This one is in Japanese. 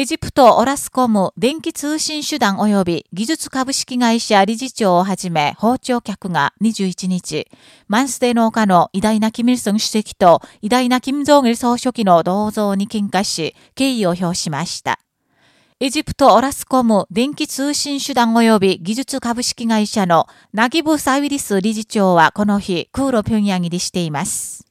エジプトオラスコム電気通信手段及び技術株式会社理事長をはじめ包丁客が21日、マンスデ農家の偉大なキム・イルソン主席と偉大なキム・ジョンイル総書記の銅像に喧嘩し、敬意を表しました。エジプトオラスコム電気通信手段及び技術株式会社のナギブ・サウィリス理事長はこの日、空路平壌入りしています。